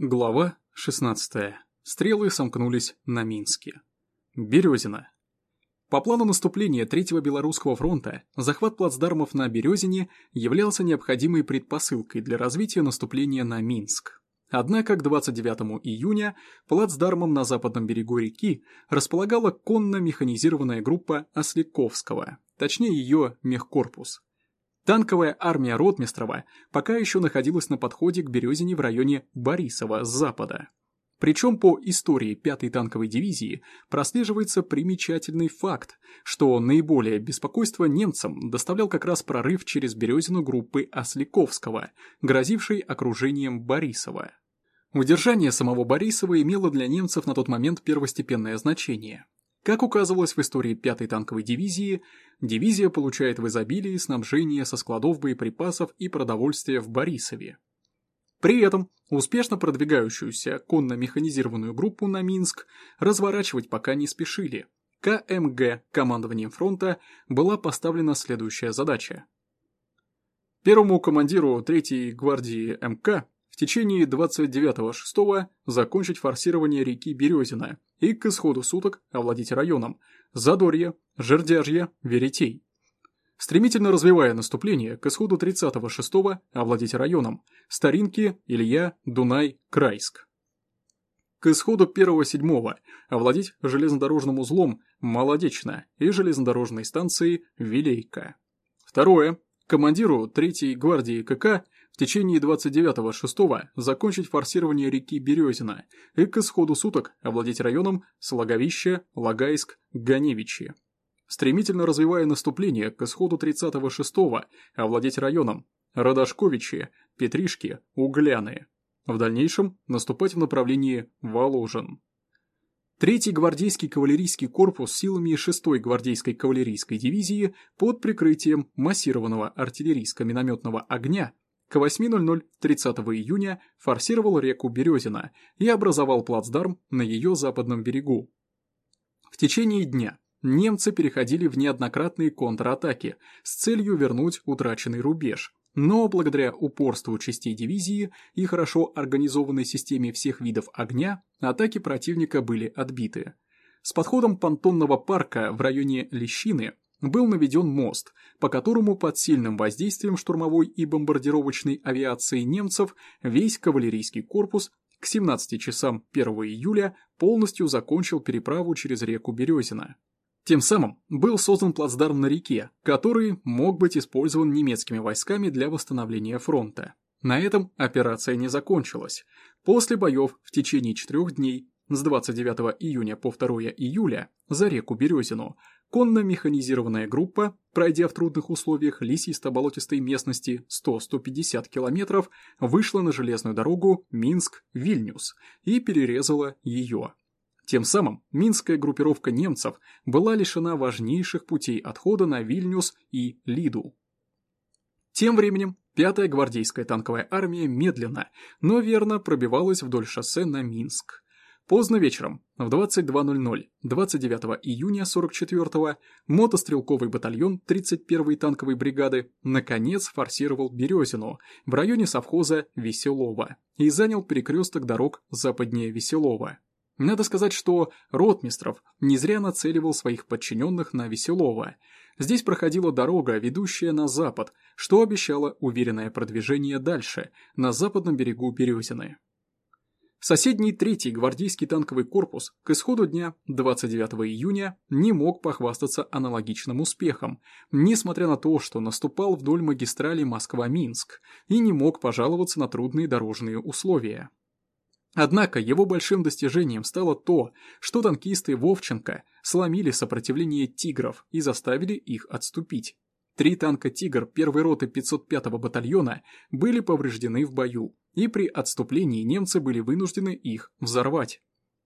Глава 16. Стрелы сомкнулись на Минске. Березина. По плану наступления Третьего Белорусского фронта, захват плацдармов на Березине являлся необходимой предпосылкой для развития наступления на Минск. Однако к 29 июня плацдармом на западном берегу реки располагала конно-механизированная группа Осликовского, точнее ее мехкорпус, Танковая армия Ротмистрова пока еще находилась на подходе к Березине в районе Борисова с запада. Причем по истории 5-й танковой дивизии прослеживается примечательный факт, что наиболее беспокойство немцам доставлял как раз прорыв через Березину группы Осликовского, грозившей окружением Борисова. Удержание самого Борисова имело для немцев на тот момент первостепенное значение. Как указывалось в истории 5-й танковой дивизии, дивизия получает в изобилии снабжение со складов боеприпасов и продовольствия в Борисове. При этом успешно продвигающуюся конно-механизированную группу на Минск разворачивать пока не спешили. КМГ командованием фронта была поставлена следующая задача. Первому командиру 3-й гвардии МК течение 29.06 закончить форсирование реки Березина и к исходу суток овладеть районом Задорье, Жердяжье, Веретей. Стремительно развивая наступление, к исходу 30.06 овладеть районом Старинки, Илья, Дунай, Крайск. К исходу 1.07 овладеть железнодорожным узлом Молодечно и железнодорожной станцией Вилейка. Второе. Командиру 3-й гвардии КК в течение 29-6 закончить форсирование реки Березина и к исходу суток овладеть районом Слаговище, Лагайск, Ганевичи. Стремительно развивая наступление к исходу 30-6 овладеть районом Радашковичи, Петришки, Угляны. В дальнейшем наступать в направлении Воложен. Третий гвардейский кавалерийский корпус силами 6-й гвардейской кавалерийской дивизии под прикрытием массированного артиллерийско-минометного огня к 8.00 30 июня форсировал реку Березина и образовал плацдарм на ее западном берегу. В течение дня немцы переходили в неоднократные контратаки с целью вернуть утраченный рубеж, но благодаря упорству частей дивизии и хорошо организованной системе всех видов огня, атаки противника были отбиты. С подходом понтонного парка в районе Лещины был наведен мост, по которому под сильным воздействием штурмовой и бомбардировочной авиации немцев весь кавалерийский корпус к 17 часам 1 июля полностью закончил переправу через реку Березина. Тем самым был создан плацдарм на реке, который мог быть использован немецкими войсками для восстановления фронта. На этом операция не закончилась. После боев в течение четырех дней с 29 июня по 2 июля за реку Березину конно-механизированная группа, пройдя в трудных условиях лесисто-болотистой местности 100-150 километров, вышла на железную дорогу Минск-Вильнюс и перерезала ее. Тем самым минская группировка немцев была лишена важнейших путей отхода на Вильнюс и Лиду. Тем временем Пятая гвардейская танковая армия медленно, но верно пробивалась вдоль шоссе на Минск. Поздно вечером, в 22.00, 29 июня 44-го, мотострелковый батальон 31-й танковой бригады наконец форсировал Березину в районе совхоза Веселова и занял перекресток дорог западнее Веселова. Надо сказать, что Ротмистров не зря нацеливал своих подчиненных на Веселова. Здесь проходила дорога, ведущая на запад, что обещало уверенное продвижение дальше, на западном берегу Березины. Соседний третий гвардейский танковый корпус к исходу дня 29 июня не мог похвастаться аналогичным успехом, несмотря на то, что наступал вдоль магистрали Москва-Минск и не мог пожаловаться на трудные дорожные условия. Однако его большим достижением стало то, что танкисты Вовченко сломили сопротивление «Тигров» и заставили их отступить. Три танка «Тигр» первой роты 505-го батальона были повреждены в бою, и при отступлении немцы были вынуждены их взорвать.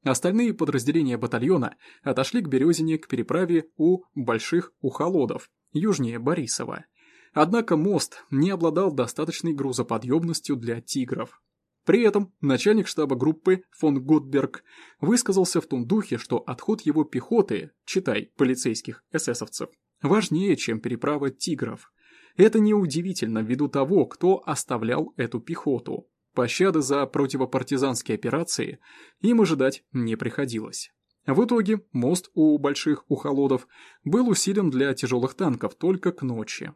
Остальные подразделения батальона отошли к Березине к переправе у Больших Ухолодов, южнее Борисова. Однако мост не обладал достаточной грузоподъемностью для «Тигров». При этом начальник штаба группы фон Готберг высказался в том духе, что отход его пехоты, читай, полицейских эсэсовцев, важнее, чем переправа «Тигров». Это неудивительно ввиду того, кто оставлял эту пехоту. Пощады за противопартизанские операции им ожидать не приходилось. В итоге мост у Больших Ухолодов был усилен для тяжелых танков только к ночи.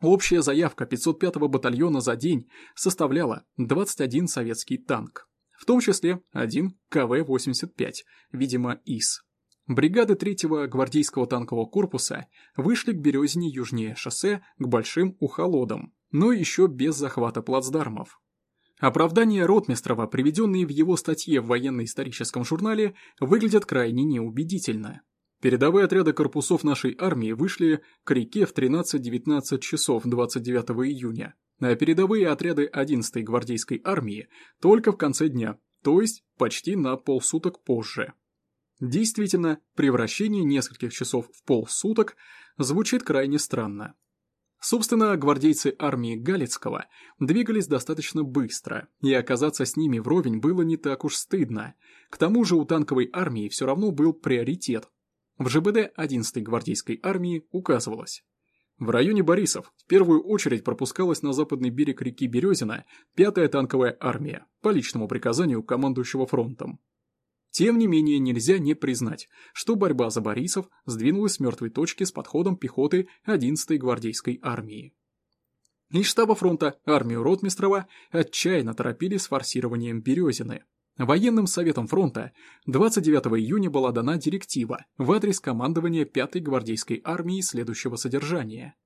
Общая заявка 505-го батальона за день составляла 21 советский танк, в том числе один КВ-85, видимо, ИС. Бригады 3-го гвардейского танкового корпуса вышли к Березине южнее шоссе к Большим Ухолодам, но еще без захвата плацдармов. Оправдания Ротмистрова, приведенные в его статье в военно-историческом журнале, выглядят крайне неубедительно. Передовые отряды корпусов нашей армии вышли к реке в 13-19 часов 29 июня, а передовые отряды 11-й гвардейской армии только в конце дня, то есть почти на полсуток позже. Действительно, превращение нескольких часов в полсуток звучит крайне странно. Собственно, гвардейцы армии Галицкого двигались достаточно быстро, и оказаться с ними вровень было не так уж стыдно. К тому же у танковой армии все равно был приоритет. В ЖБД 11-й гвардейской армии указывалось. В районе Борисов в первую очередь пропускалась на западный берег реки Березина 5-я танковая армия по личному приказанию командующего фронтом. Тем не менее, нельзя не признать, что борьба за Борисов сдвинулась с мертвой точки с подходом пехоты 11-й гвардейской армии. Из штаба фронта армию Ротмистрова отчаянно торопили с форсированием Березины. Военным советом фронта 29 июня была дана директива в адрес командования 5-й гвардейской армии следующего содержания.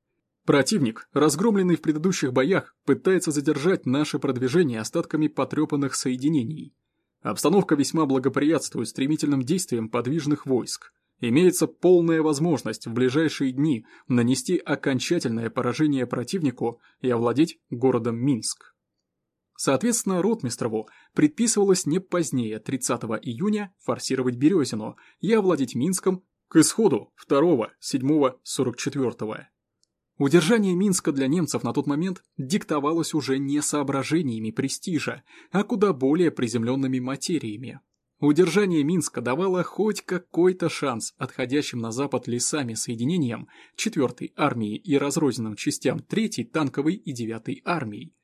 Противник, разгромленный в предыдущих боях, пытается задержать наше продвижение остатками потрепанных соединений. Обстановка весьма благоприятствует стремительным действиям подвижных войск. Имеется полная возможность в ближайшие дни нанести окончательное поражение противнику и овладеть городом Минск. Соответственно, Ротмистрову предписывалось не позднее 30 июня форсировать Березину и овладеть Минском к исходу 2-7-44. Удержание Минска для немцев на тот момент диктовалось уже не соображениями престижа, а куда более приземленными материями. Удержание Минска давало хоть какой-то шанс отходящим на запад лесами соединениям 4-й армии и разрозненным частям 3-й танковой и 9-й армий.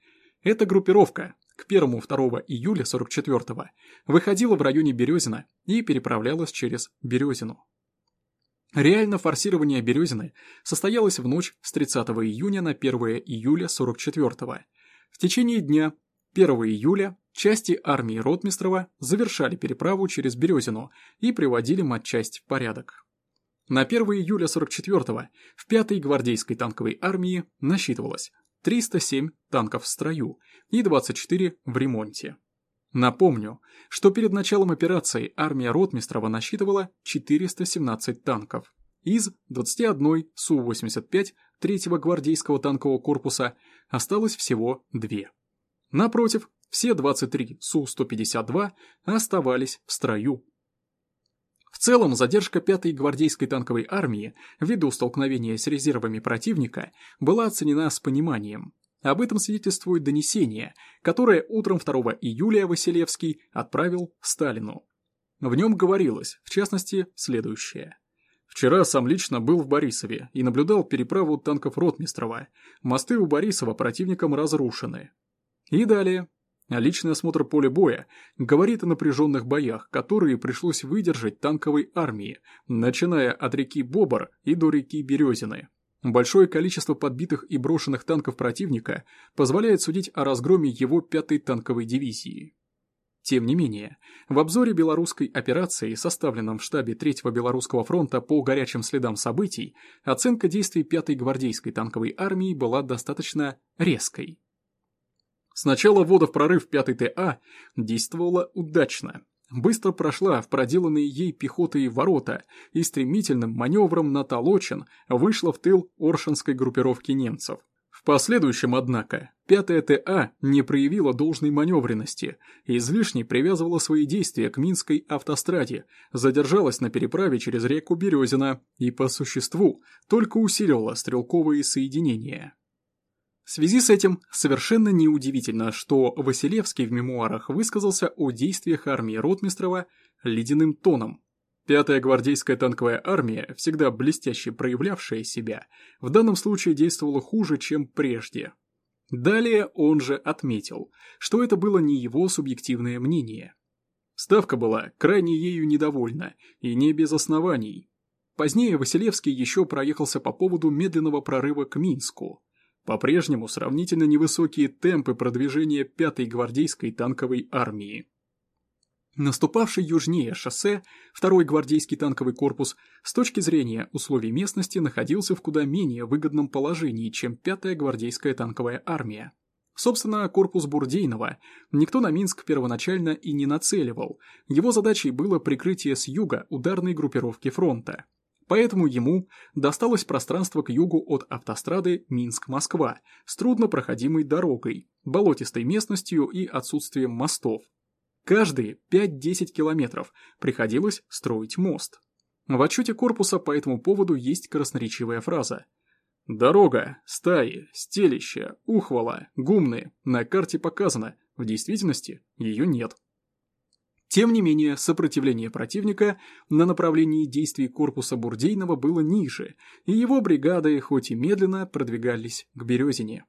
Эта группировка к 1-2 июля 44-го выходила в районе Березина и переправлялась через Березину. Реально форсирование Березины состоялось в ночь с 30 июня на 1 июля 44-го. В течение дня 1 июля части армии Ротмистрова завершали переправу через Березину и приводили матчасть в порядок. На 1 июля 44-го в 5-й гвардейской танковой армии насчитывалось 307 танков в строю и 24 в ремонте. Напомню, что перед началом операции армия Ротмистрова насчитывала 417 танков. Из 21 Су-85 3-го гвардейского танкового корпуса осталось всего две. Напротив, все 23 Су-152 оставались в строю. В целом, задержка 5-й гвардейской танковой армии ввиду столкновения с резервами противника была оценена с пониманием, об этом свидетельствует донесение, которое утром 2 июля Василевский отправил Сталину. В нем говорилось, в частности, следующее. Вчера сам лично был в Борисове и наблюдал переправу танков Ротмистрова. Мосты у Борисова противником разрушены. И далее. Личный осмотр поля боя говорит о напряженных боях, которые пришлось выдержать танковой армии, начиная от реки Бобр и до реки Березины. Большое количество подбитых и брошенных танков противника позволяет судить о разгроме его пятой танковой дивизии. Тем не менее, в обзоре белорусской операции, составленном в штабе Третьего Белорусского фронта по горячим следам событий, оценка действий пятой гвардейской танковой армии была достаточно резкой. Сначала ввода в прорыв 5 ТА действовала удачно, быстро прошла в проделанные ей пехотой ворота и стремительным маневром на Толочин вышла в тыл Оршинской группировки немцев. В последующем, однако, 5-я ТА не проявила должной маневренности излишне привязывала свои действия к Минской автостраде, задержалась на переправе через реку Березина и, по существу, только усиливала стрелковые соединения. В связи с этим совершенно неудивительно, что Василевский в мемуарах высказался о действиях армии Ротмистрова ледяным тоном. Пятая гвардейская танковая армия, всегда блестяще проявлявшая себя, в данном случае действовала хуже, чем прежде. Далее он же отметил, что это было не его субъективное мнение. Ставка была крайне ею недовольна, и не без оснований. Позднее Василевский еще проехался по поводу медленного прорыва к Минску. По-прежнему сравнительно невысокие темпы продвижения 5-й гвардейской танковой армии. Наступавший южнее шоссе, второй гвардейский танковый корпус, с точки зрения условий местности находился в куда менее выгодном положении, чем 5-я гвардейская танковая армия. Собственно, корпус Бурдейнова никто на Минск первоначально и не нацеливал, его задачей было прикрытие с юга ударной группировки фронта. Поэтому ему досталось пространство к югу от автострады Минск-Москва с труднопроходимой дорогой, болотистой местностью и отсутствием мостов, Каждые 5-10 километров приходилось строить мост. В отчете корпуса по этому поводу есть красноречивая фраза. «Дорога, стаи, стелища, ухвала, гумны на карте показано, в действительности ее нет». Тем не менее, сопротивление противника на направлении действий корпуса Бурдейного было ниже, и его бригады, хоть и медленно, продвигались к Березине.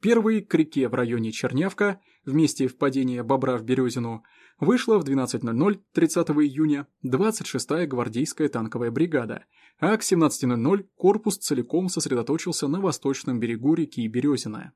Первый к реке в районе Чернявка, в месте впадения Бобра в Березину, вышла в 12.00 30 июня 26-я гвардейская танковая бригада, а к 17.00 корпус целиком сосредоточился на восточном берегу реки Березина.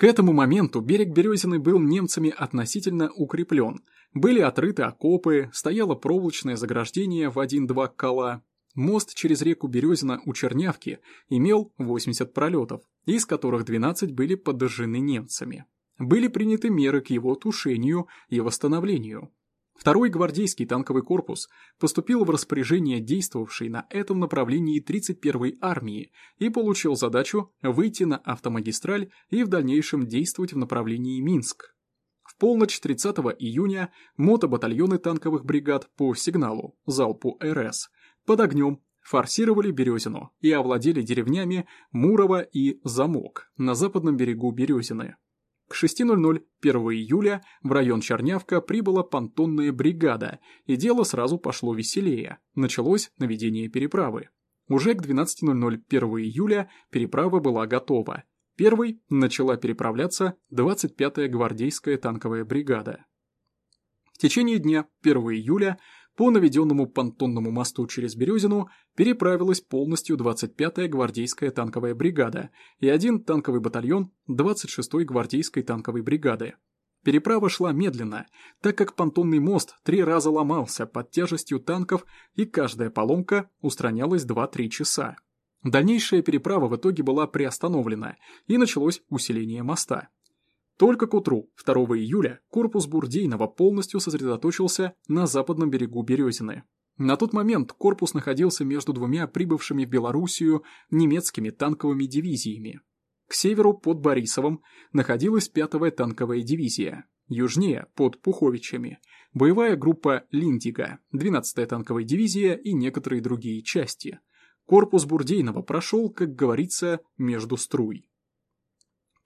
К этому моменту берег Березины был немцами относительно укреплен, были отрыты окопы, стояло проволочное заграждение в 1-2 кола, Мост через реку Березина у Чернявки имел 80 пролетов, из которых 12 были подожжены немцами. Были приняты меры к его тушению и восстановлению. Второй гвардейский танковый корпус поступил в распоряжение действовавшей на этом направлении 31-й армии и получил задачу выйти на автомагистраль и в дальнейшем действовать в направлении Минск. В полночь 30 июня мотобатальоны танковых бригад по сигналу залпу РС под огнем форсировали Березину и овладели деревнями Мурово и Замок на западном берегу Березины. К 6.00 1 июля в район Чернявка прибыла понтонная бригада, и дело сразу пошло веселее. Началось наведение переправы. Уже к 12.00 1 июля переправа была готова. Первой начала переправляться 25-я гвардейская танковая бригада. В течение дня 1 июля по наведенному понтонному мосту через Березину переправилась полностью 25-я гвардейская танковая бригада и один танковый батальон 26-й гвардейской танковой бригады. Переправа шла медленно, так как понтонный мост три раза ломался под тяжестью танков и каждая поломка устранялась 2-3 часа. Дальнейшая переправа в итоге была приостановлена и началось усиление моста. Только к утру, 2 июля, корпус Бурдейного полностью сосредоточился на западном берегу Березины. На тот момент корпус находился между двумя прибывшими в Белоруссию немецкими танковыми дивизиями. К северу под Борисовым находилась 5-я танковая дивизия, южнее под Пуховичами, боевая группа Линдига, 12-я танковая дивизия и некоторые другие части. Корпус Бурдейного прошел, как говорится, между струй.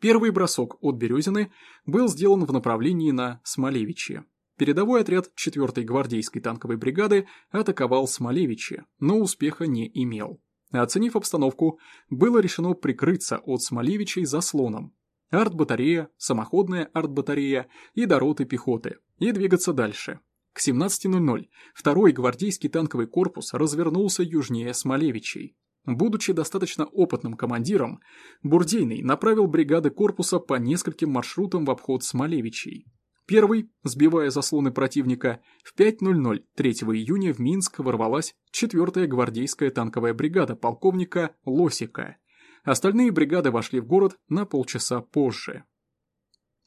Первый бросок от Березины был сделан в направлении на Смолевичи. Передовой отряд 4-й гвардейской танковой бригады атаковал Смолевичи, но успеха не имел. Оценив обстановку, было решено прикрыться от Смолевичей заслоном. Арт-батарея, самоходная арт-батарея и дороты пехоты, и двигаться дальше. К 17.00 второй гвардейский танковый корпус развернулся южнее Смолевичей. Будучи достаточно опытным командиром, Бурдейный направил бригады корпуса по нескольким маршрутам в обход Смолевичей. Первый, сбивая заслоны противника, в 5.00 3 июня в Минск ворвалась 4-я гвардейская танковая бригада полковника Лосика. Остальные бригады вошли в город на полчаса позже.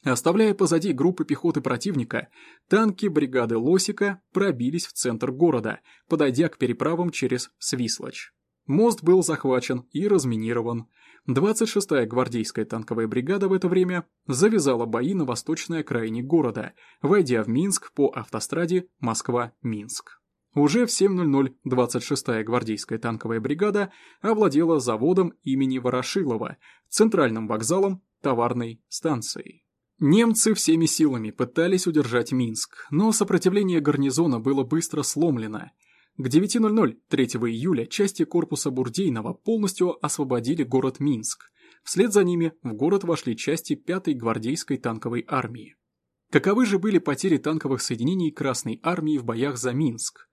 Оставляя позади группы пехоты противника, танки бригады Лосика пробились в центр города, подойдя к переправам через Свислочь. Мост был захвачен и разминирован. 26-я гвардейская танковая бригада в это время завязала бои на восточной окраине города, войдя в Минск по автостраде Москва-Минск. Уже в 7.00 26-я гвардейская танковая бригада овладела заводом имени Ворошилова, центральным вокзалом товарной станцией. Немцы всеми силами пытались удержать Минск, но сопротивление гарнизона было быстро сломлено – к 9.00 3 июля части корпуса Бурдейного полностью освободили город Минск. Вслед за ними в город вошли части 5-й гвардейской танковой армии. Каковы же были потери танковых соединений Красной армии в боях за Минск?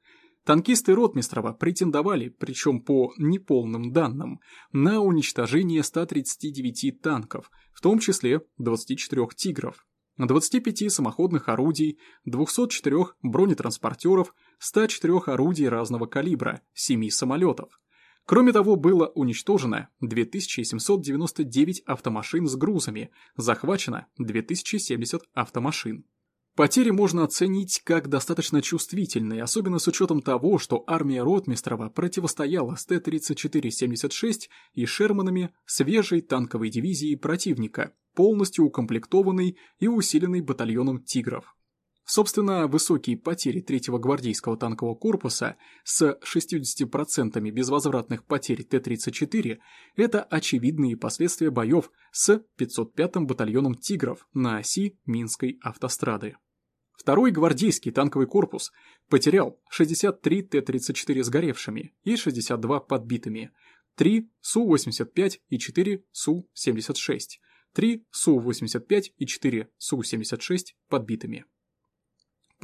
Танкисты Ротмистрова претендовали, причем по неполным данным, на уничтожение 139 танков, в том числе 24 «Тигров», 25 самоходных орудий, 204 бронетранспортеров, 104 орудий разного калибра, 7 самолетов. Кроме того, было уничтожено 2799 автомашин с грузами, захвачено 2070 автомашин. Потери можно оценить как достаточно чувствительные, особенно с учетом того, что армия Ротмистрова противостояла с Т-34-76 и Шерманами свежей танковой дивизии противника, полностью укомплектованной и усиленной батальоном «Тигров». Собственно, высокие потери 3-го гвардейского танкового корпуса с 60% безвозвратных потерь Т-34 – это очевидные последствия боев с 505-м батальоном «Тигров» на оси Минской автострады. Второй гвардейский танковый корпус потерял 63 Т-34 сгоревшими и 62 подбитыми, 3 Су-85 и 4 Су-76, 3 Су-85 и 4 Су-76 подбитыми.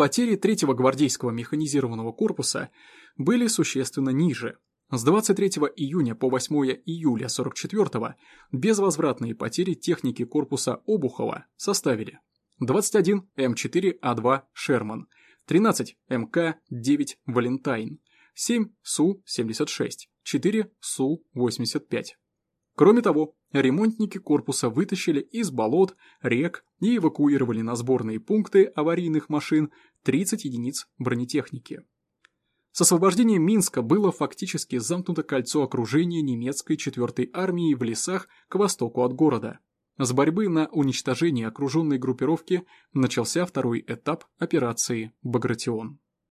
Потери 3-го гвардейского механизированного корпуса были существенно ниже. С 23 июня по 8 июля 44-го безвозвратные потери техники корпуса Обухова составили 21 М4А2 Шерман, 13 МК-9 Валентайн, 7 Су-76, 4 Су-85. Кроме того, ремонтники корпуса вытащили из болот, рек и эвакуировали на сборные пункты аварийных машин 30 единиц бронетехники. С освобождением Минска было фактически замкнуто кольцо окружения немецкой 4-й армии в лесах к востоку от города. С борьбы на уничтожение окруженной группировки начался второй этап операции «Багратион».